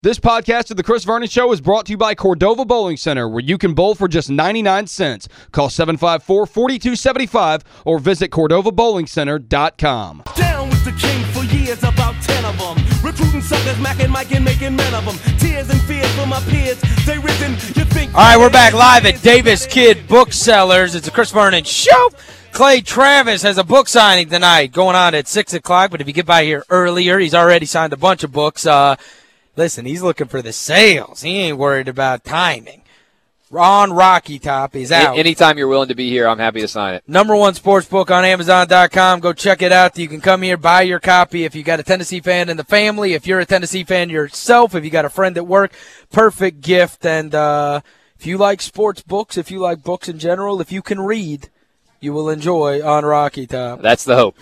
This podcast of The Chris Vernon Show is brought to you by Cordova Bowling Center, where you can bowl for just 99 cents. Call 754-4275 or visit CordovaBowlingCenter.com. Down with the king for years, about 10 of them. Recruiting suckers, macking, Mike, and making men of them. Tears and fears for my peers. They risen, you think... All right, we're back live at Davis-Kidd Booksellers. It's a Chris Vernon Show. Clay Travis has a book signing tonight going on at 6 o'clock, but if you get by here earlier, he's already signed a bunch of books. Uh, listen, he's looking for the sales. He ain't worried about timing. On Rocky Top is out. Anytime you're willing to be here, I'm happy to sign it. Number one sports book on Amazon.com. Go check it out. You can come here, buy your copy if you got a Tennessee fan in the family. If you're a Tennessee fan yourself, if you got a friend at work, perfect gift. And uh, if you like sports books, if you like books in general, if you can read, you will enjoy on Rocky Top. That's the hope.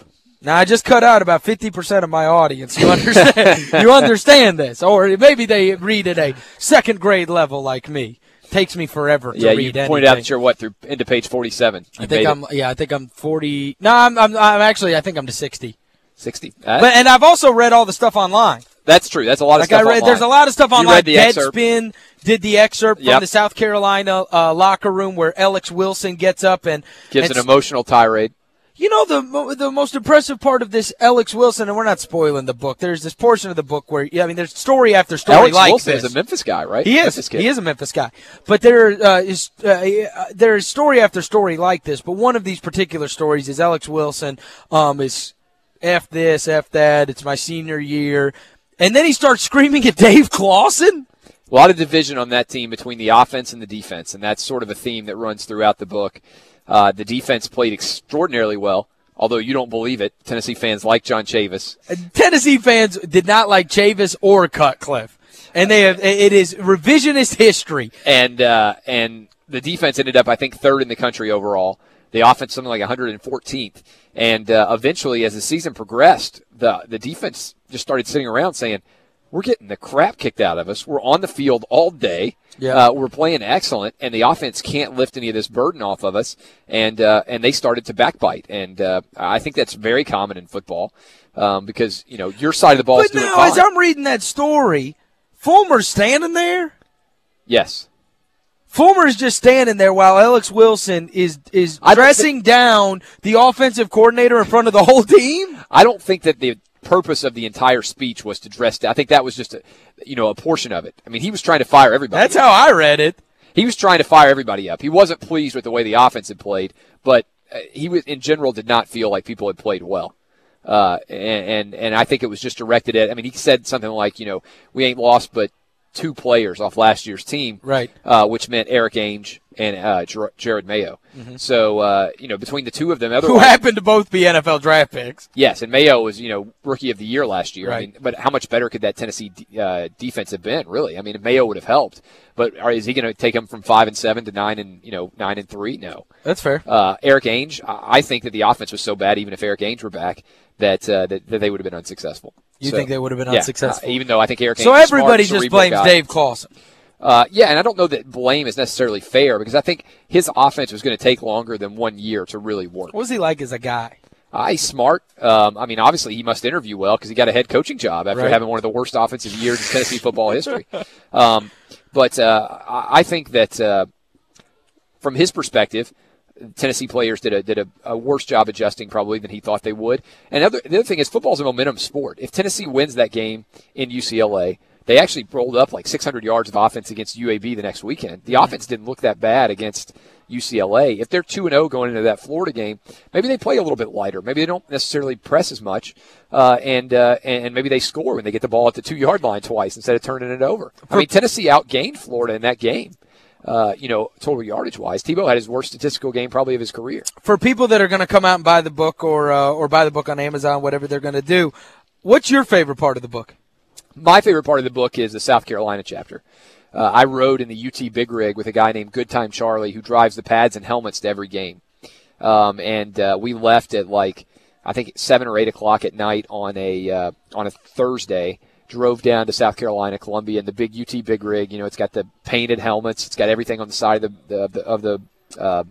Now, I just cut out about 50% of my audience. You understand, you understand this. Or maybe they read at a second grade level like me. Takes me forever to yeah, read you anything. pointed out that you're what through into page 47. You I think I'm it. yeah, I think I'm 40. No, I'm I'm, I'm actually I think I'm to 60. 60. But and I've also read all the stuff online. that's true. That's a lot of Like stuff I read online. there's a lot of stuff online. You read the excerpt. Deadspin did the excerpt from Yep. the South Carolina uh, locker room where Alex Wilson gets up and Gives and an emotional tirade. You know the the most impressive part of this Alex Wilson, and we're not spoiling the book. There's this portion of the book where yeah, I mean, there's story after story like this. Alex like Wilson this. is a Memphis guy, right? He is. He is a Memphis guy. But there uh, is uh, uh, there is story after story like this. But one of these particular stories is Alex Wilson um, is f this, f that. It's my senior year, and then he starts screaming at Dave Clawson. A lot of division on that team between the offense and the defense, and that's sort of a theme that runs throughout the book. Uh, the defense played extraordinarily well, although you don't believe it. Tennessee fans like John Chavis. Tennessee fans did not like Chavis or Cutcliffe, and they have it is revisionist history. and uh, and the defense ended up, I think, third in the country overall. The offense something like 114th, and uh, eventually, as the season progressed, the the defense just started sitting around saying, "We're getting the crap kicked out of us. We're on the field all day. Yeah. Uh, we're playing excellent, and the offense can't lift any of this burden off of us." And uh, and they started to backbite, and uh, I think that's very common in football um, because you know your side of the ball is But doing now, as. I'm reading that story, Fulmer's standing there. yes. Fulmer is just standing there while Alex Wilson is is dressing down the offensive coordinator in front of the whole team. I don't think that the purpose of the entire speech was to dress. down. I think that was just a, you know, a portion of it. I mean, he was trying to fire everybody. That's how I read it. he was trying to fire everybody up. He wasn't pleased with the way the offense had played, but uh, he was in general did not feel like people had played well. Uh, and, and and I think it was just directed at. I mean, he said something like, you know, we ain't lost but two players off last year's team, Right. Uh, which meant Eric Ainge and uh, Ger- Jerod Mayo. So uh, you know, between the two of them, Mm-hmm. Who happened to both be NFL draft picks. Yes, and Mayo was you know rookie of the year last year. I Right. mean, but how much better could that Tennessee de- uh, defense have been? Really, I mean, Mayo would have helped. But are, is he going to take them from five and seven to nine and you know nine and three? No. That's fair. Uh, Eric Ainge, I I think that the offense was so bad, even if Eric Ainge were back, that uh, that, that they would have been unsuccessful. You So, think they would have been yeah, unsuccessful? uh, even though I think Eric. so Ainge everybody smart, just blames guy. Dave Clawson. Uh, yeah, and I don't know that blame is necessarily fair because I think his offense was going to take longer than one year to really work. What was he like as a guy? Uh, he's smart. Um, I mean, obviously, he must interview well because he got a head coaching job after Right. having one of the worst offensive years in Tennessee football history. Um, but uh, I I think that uh, from his perspective, Tennessee players did a did a, a worse job adjusting probably than he thought they would. And other, the other thing is, football's a momentum sport. If Tennessee wins that game in UCLA, they actually rolled up like 600 yards of offense against UAB the next weekend. The offense didn't look that bad against UCLA. If they're 2 and 0 going into that Florida game, maybe they play a little bit lighter. Maybe they don't necessarily press as much, uh, and uh, and maybe they score when they get the ball at the two yard line twice instead of turning it over. I mean, Tennessee outgained Florida in that game. Uh, you know, total yardage wise, Tebow had his worst statistical game probably of his career. For people that are going to come out and buy the book or uh, or buy the book on Amazon, whatever they're going to do, what's your favorite part of the book? My favorite part of the book is the South Carolina chapter. Uh, I rode in the UT Big Rig with a guy named Good Time Charlie who drives the pads and helmets to every game. Um, and uh, we left at like I think seven or eight o'clock at night on a uh, on a Thursday. Drove down to South Carolina, Columbia, and the big UT Big Rig. You know, it's got the painted helmets. It's got everything on the side of the, of the of the uh,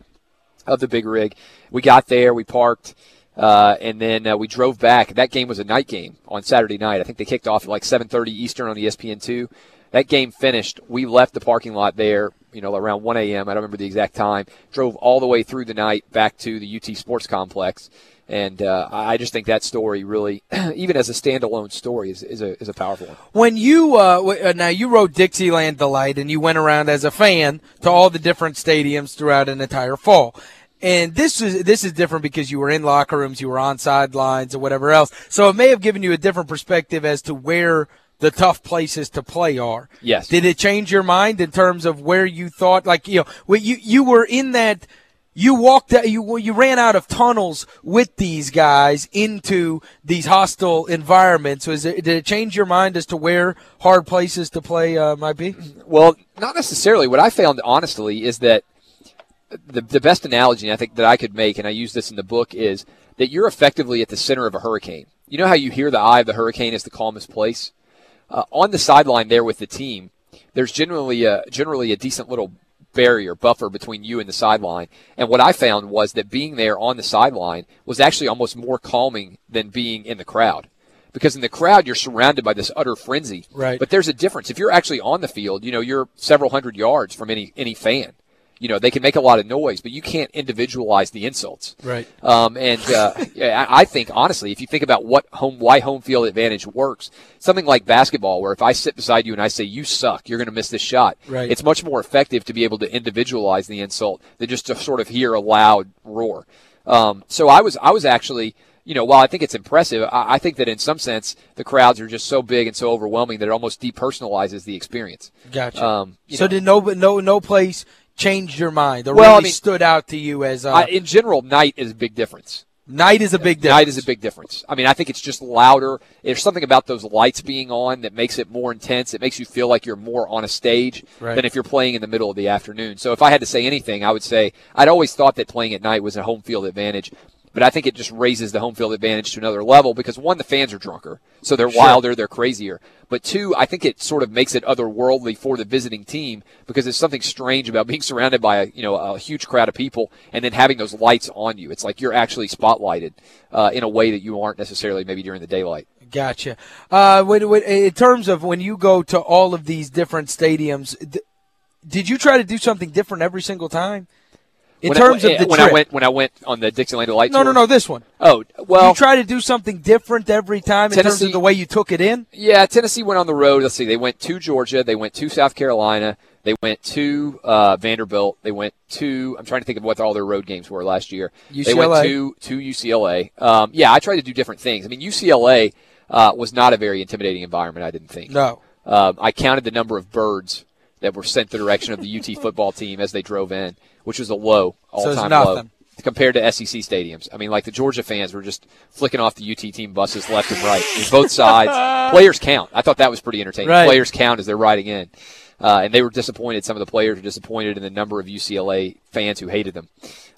of the big rig. We got there, we parked, uh, and then uh, we drove back. That game was a night game on Saturday night. I think they kicked off at like 7:30 Eastern on E ESPN2. That game finished. We left the parking lot there, you know, around 1 a.m. I don't remember the exact time. Drove all the way through the night back to the UT Sports Complex. And uh, I just think that story really, even as a standalone story, is, is, a, is a powerful one. When you uh, uh, now you wrote Dixieland Delight and you went around as a fan to all the different stadiums throughout an entire fall. And this is this is different because you were in locker rooms, you were on sidelines, or whatever else. So it may have given you a different perspective as to where the tough places to play are. Yes. Did it change your mind in terms of where you thought, like you know, you you were in that you walked you you ran out of tunnels with these guys into these hostile environments. It, did it change your mind as to where hard places to play uh, might be? Well, not necessarily. What I found, honestly, is that the the best analogy I think that I could make, and I use this in the book, is that you're effectively at the center of a hurricane. You know how you hear the eye of the hurricane is the calmest place. Uh, on the sideline there with the team, there's generally a generally a decent little barrier, buffer between you and the sideline. And what I found was that being there on the sideline was actually almost more calming than being in the crowd. Because in the crowd, you're surrounded by this utter frenzy. Right. But there's a difference. If you're actually on the field, you know, you're several hundred yards from any, any fan. You know, they can make a lot of noise, but you can't individualize the insults. Right. Um, and uh, I think honestly, if you think about what home, why home field advantage works, something like basketball, where if I sit beside you and I say you suck, you're going to miss this shot. Right. It's much more effective to be able to individualize the insult than just to sort of hear a loud roar. Um, so I was I was actually. You know, while I think it's impressive, I, I think that in some sense the crowds are just so big and so overwhelming that it almost depersonalizes the experience. Gotcha. Um, so know. did no no no place changed your mind or Well, I really mean- stood out to you as uh, in general, night is a big difference. night is a big difference. Night is a big difference. I mean, I think it's just louder. There's something about those lights being on that makes it more intense. It makes you feel like you're more on a stage Right. than if you're playing in the middle of the afternoon. So if I had to say anything, I would say I'd always thought that playing at night was a home field advantage. But I think it just raises the home field advantage to another level because one, the fans are drunker, so they're wilder, they're crazier. But two, I think it sort of makes it otherworldly for the visiting team because there's something strange about being surrounded by a you know a huge crowd of people and then having those lights on you. It's like you're actually spotlighted uh, in a way that you aren't necessarily maybe during the daylight. Gotcha. Uh, when, when, in terms of when you go to all of these different stadiums, d- did you try to do something different every single time? In when terms I, of the when trip. I went when I went on the Dixieland Light no, tour. no, no, no, this one. Oh well, you try to do something different every time in terms Tennessee- of the way you took it in. Yeah, Tennessee went on the road. Let's see, they went to Georgia, they went to South Carolina, they went to uh, Vanderbilt, they went to. I'm trying to think of what all their road games were last year. They went UCLA. to to UCLA. Um, yeah, I tried to do different things. I mean, UCLA uh, was not a very intimidating environment. I didn't think. No. Um, I counted the number of birds that were sent the direction of the UT football team as they drove in, which was a low, all-time low compared to SEC stadiums. I mean, like the Georgia fans were just flicking off the UT team buses left and right, I mean, both sides. Players count. I thought that was pretty entertaining. Right. Players count as they're riding in. Uh, and they were disappointed. Some of the players were disappointed in the number of UCLA fans who hated them.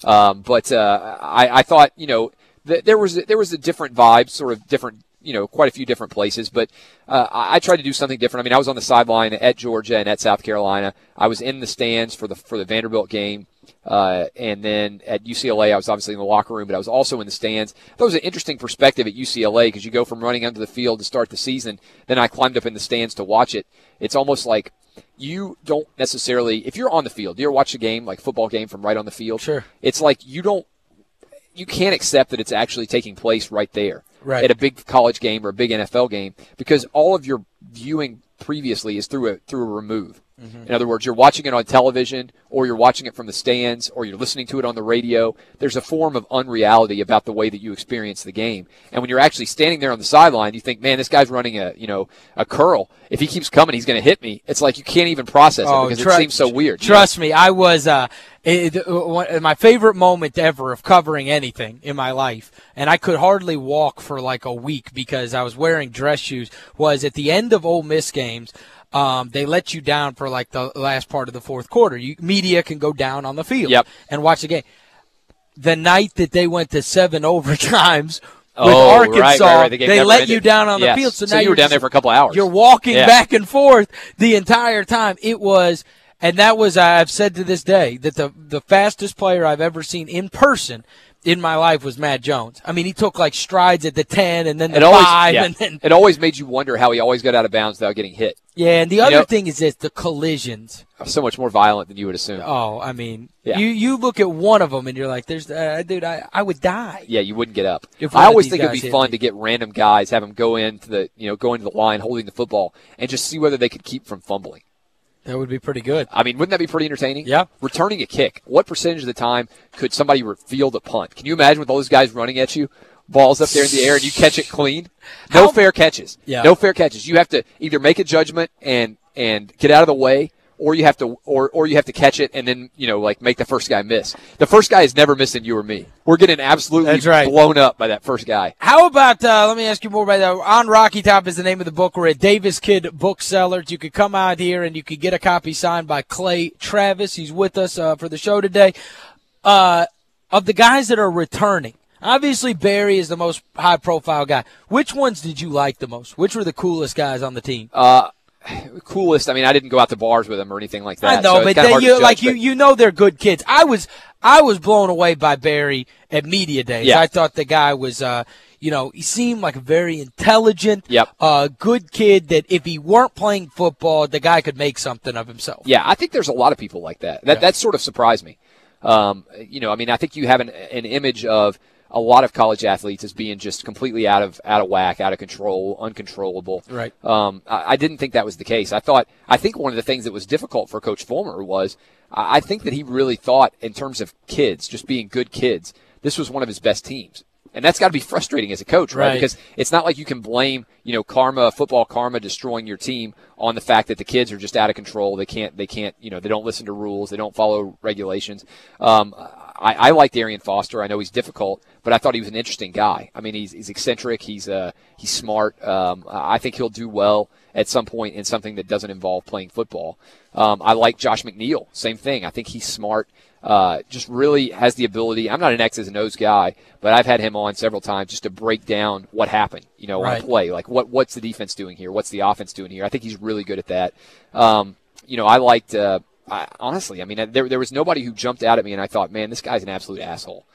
Um, but uh, I, I thought, you know, th- there was there was a different vibe, sort of different, you know, quite a few different places. But uh, I, I tried to do something different. I mean, I was on the sideline at Georgia and at South Carolina. I was in the stands for the for the Vanderbilt game. Uh, and then at UCLA, I was obviously in the locker room, but I was also in the stands. That was an interesting perspective at UCLA because you go from running onto the field to start the season. Then I climbed up in the stands to watch it. It's almost like you don't necessarily, if you're on the field, you ever watch a game, like football game from right on the field? Sure. It's like you don't, you can't accept that it's actually taking place right there Right. at a big college game or a big NFL game because all of your viewing previously is through a through a remove. In other words, you're watching it on television or you're watching it from the stands or you're listening to it on the radio. There's a form of unreality about the way that you experience the game. And when you're actually standing there on the sideline, you think, "Man, this guy's running a, you know, a curl. If he keeps coming, he's going to hit me." It's like you can't even process it because tru- it seems so weird. you know? Trust me, I was uh, it, it- my favorite moment ever of covering anything in my life, and I could hardly walk for like a week because I was wearing dress shoes. Was at the end of Ole Miss games. Um, they let you down for like the last part of the fourth quarter. You media can go down on the field Yep. and watch the game. The night that they went to seven overtimes with Oh, Arkansas, right, right. The they let ended. you down on the Yes. field. So, So now you were you're down just- there for a couple hours. You're walking Yeah. back and forth the entire time. It was, and that was I've said to this day that the the fastest player I've ever seen in person in my life was Matt Jones. I mean, he took like strides at the 10 and then the It always, 5 yeah, and then it always made you wonder how he always got out of bounds without getting hit. Yeah, and the other know- thing is this, the collisions. Are so much more violent than you would assume. Oh, I mean, Yeah. you you look at one of them and you're like, "There's, uh, dude, I, I would die." Yeah, you wouldn't get up. I always think it'd be fun me. to get random guys, have them go into the, you know, go into the line holding the football and just see whether they could keep from fumbling. That would be pretty good. I mean, wouldn't that be pretty entertaining? Yeah. Returning a kick. What percentage of the time could somebody field a punt? Can you imagine with all those guys running at you, balls up there in the air, and you catch it clean? No How- fair catches. Yeah. No fair catches. You have to either make a judgment and and get out of the way, or you have to or or you have to catch it and then you know like make the first guy miss. The first guy is never missing you or me. We're getting absolutely That's right. blown up by that first guy. How about uh, let me ask you more about that? On Rocky Top is the name of the book. We're at Davis-Kidd Booksellers. You could come out here and you could get a copy signed by Clay Travis. He's with us uh, for the show today. Uh, of the guys that are returning, obviously Barry is the most high profile guy. Which ones did you like the most? Which were the coolest guys on the team? Uh, coolest. I mean, I didn't go out to bars with him or anything like that. I know, so but they, you judge, like you you know they're good kids. I was I was blown away by Barry at media days. Yeah. I thought the guy was uh you know, he seemed like a very intelligent, Yep. uh, good kid that if he weren't playing football, the guy could make something of himself. Yeah, I think there's a lot of people like that. That Yeah. that sort of surprised me. Um, you know, I mean, I think you have an, an image of a lot of college athletes as being just completely out of out of whack, out of control, uncontrollable. Right. Um, I, I didn't think that was the case. I thought I think one of the things that was difficult for Coach Fulmer was I I think that he really thought in terms of kids, just being good kids, this was one of his best teams. And that's got to be frustrating as a coach, right? Right. Because it's not like you can blame, you know, karma, football karma destroying your team on the fact that the kids are just out of control. They can't, they can't, you know, they don't listen to rules. They don't follow regulations. Um, I, I like Darian Foster. I know he's difficult, but I thought he was an interesting guy. I mean, he's, he's eccentric. He's, uh, he's smart. Um, I think he'll do well at some point in something that doesn't involve playing football. Um, I like Josh McNeil. Same thing. I think he's smart. Uh, just really has the ability. I'm not an X's and O's guy, but I've had him on several times just to break down what happened, you know, on Right. a play. Like what what's the defense doing here? What's the offense doing here? I think he's really good at that. Um, you know, I liked. Uh, I, honestly, I mean, there there was nobody who jumped out at me and I thought, man, this guy's an absolute asshole.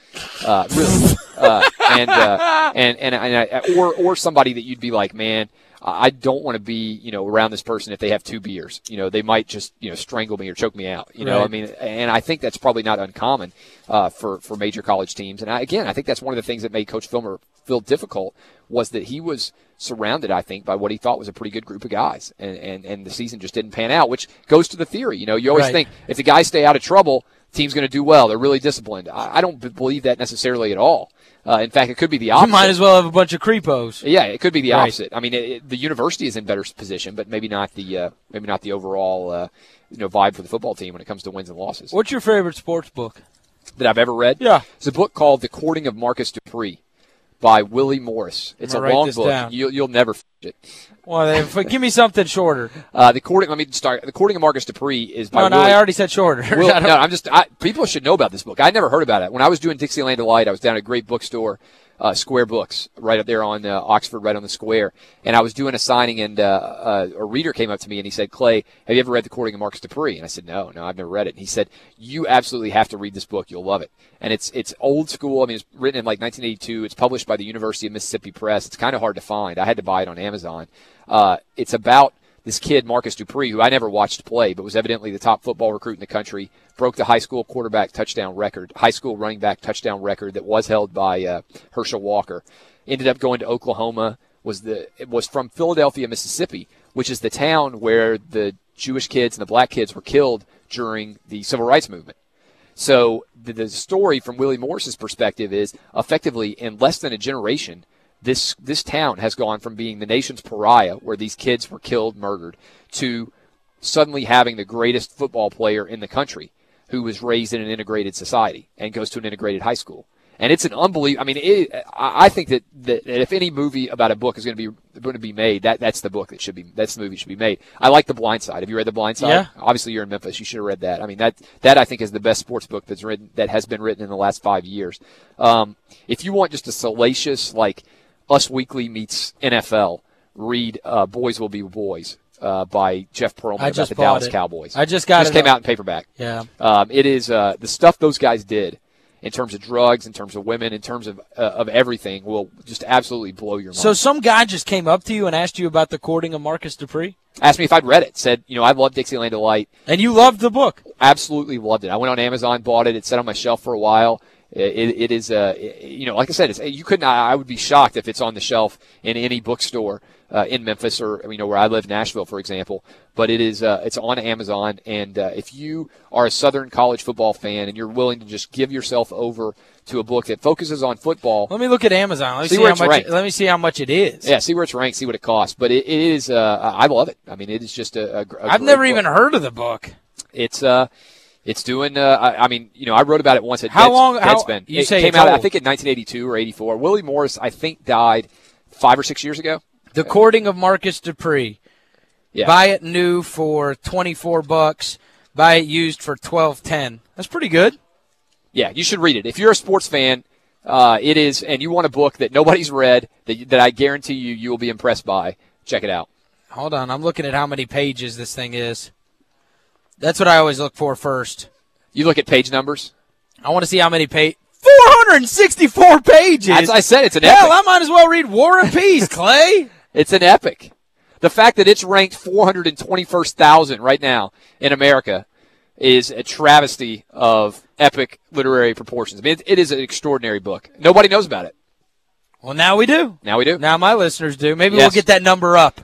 Uh, really, uh, and, uh, and and and I, or or somebody that you'd be like, man, I don't want to be, you know, around this person if they have two beers. You know, they might just, you know, strangle me or choke me out. You know, Right. I mean, and I think that's probably not uncommon uh, for for major college teams. And I, again, I think that's one of the things that made Coach Fulmer feel difficult was that he was surrounded, I think, by what he thought was a pretty good group of guys, and and and the season just didn't pan out, which goes to the theory. You know, you always Right. think if the guys stay out of trouble, team's going to do well. They're really disciplined. I, I don't b- believe that necessarily at all. Uh, in fact, it could be the You opposite. might as well have a bunch of creepos. Yeah, it could be the Right. opposite. I mean, it, it- the university is in better position, but maybe not the uh, maybe not the overall uh, you know vibe for the football team when it comes to wins and losses What's your favorite sports book? that I've ever read. Yeah. it's a book called "The Courting of Marcus Dupree" by Willie Morris. It's a long book. down. You'll, you'll never f- it. Well, give me something shorter. Uh, the courting. Let me start. The Courting of Marcus Dupree is by No, no, Willie. I already said shorter. Will, no, I'm just. I, people should know about this book. I never heard about it. When I was doing Dixieland Delight, I was down at a great bookstore, uh, Square Books, right up there on uh, Oxford, right on the square. And I was doing a signing, and uh, uh, a reader came up to me and he said, "Clay, have you ever read The Courting of Marcus Dupree?" And I said, "No, no, I've never read it." And he said, "You absolutely have to read this book. You'll love it." And it's it's old school. I mean, it's written in like 1982. It's published by the University of Mississippi Press. It's kind of hard to find. I had to buy it on Amazon. Uh, it's about this kid Marcus Dupree, who I never watched play, but was evidently the top football recruit in the country, broke the high school quarterback touchdown record, high school running back touchdown record that was held by uh, Herschel Walker. Ended up going to Oklahoma. Was the it was from Philadelphia, Mississippi, which is the town where the Jewish kids and the black kids were killed during the civil rights movement. So the, the story from Willie Morris's perspective is effectively in less than a generation, this this town has gone from being the nation's pariah, where these kids were killed, murdered, to suddenly having the greatest football player in the country, who was raised in an integrated society and goes to an integrated high school. And it's an unbelievable. I mean, it, I I think that, that that if any movie about a book is going to be going to be made, that that's the book that should be that's the movie that should be made. I like The Blind Side. Have you read The Blind Side? Yeah. Obviously, you're in Memphis. You should have read that. I mean, that that I think is the best sports book that's written that has been written in the last five years. Um, if you want just a salacious like Us Weekly meets NFL, read uh, Boys Will Be Boys uh, by Jeff Pearlman I about the Dallas it. Cowboys. I just got just it came up. out in paperback. Yeah. Um, it is uh, the stuff those guys did in terms of drugs, in terms of women, in terms of uh, of everything will just absolutely blow your mind. So some guy just came up to you and asked you about the courting of Marcus Dupree? Asked me if I'd read it. Said, you know, I love Dixieland Delight. And you loved the book? Absolutely loved it. I went on Amazon, bought it. It sat on my shelf for a while. It, it is, uh, you know, like I said, it's, you couldn't. I would be shocked if it's on the shelf in any bookstore uh, in Memphis or you know where I live, Nashville, for example. But it is, uh, it's on Amazon, and uh, if you are a Southern college football fan and you're willing to just give yourself over to a book that focuses on football, let me look at Amazon. Let me see, see how much. ranked. It, let me see how much it is. Yeah, see where it's ranked, see what it costs. But it, it is, uh, I love it. I mean, it is just a. a, a I've never book. even heard of the book. It's uh, it's doing. Uh, I, I mean, you know, I wrote about it once at How Deadspin. long- how- Deadspin. you it say came out, I think, in 1982 or 84. Willie Morris, I think, died five or six years ago. The courting of Marcus Dupree. Yeah. Buy it new for twenty four bucks. Buy it used for twelve ten. That's pretty good. Yeah, you should read it. If you're a sports fan, uh, it is, and you want a book that nobody's read that that I guarantee you you will be impressed by. Check it out. Hold on, I'm looking at how many pages this thing is. That's what I always look for first. You look at page numbers. I want to see how many page. 464 pages. As I said, it's an Hell, epic. I might as well read War and Peace, Clay. It's an epic. The fact that it's ranked 421,000 right now in America is a travesty of epic literary proportions. I mean, it, it is an extraordinary book. Nobody knows about it. Well, now we do. Now we do. Now my listeners do. Maybe we'll get that number up.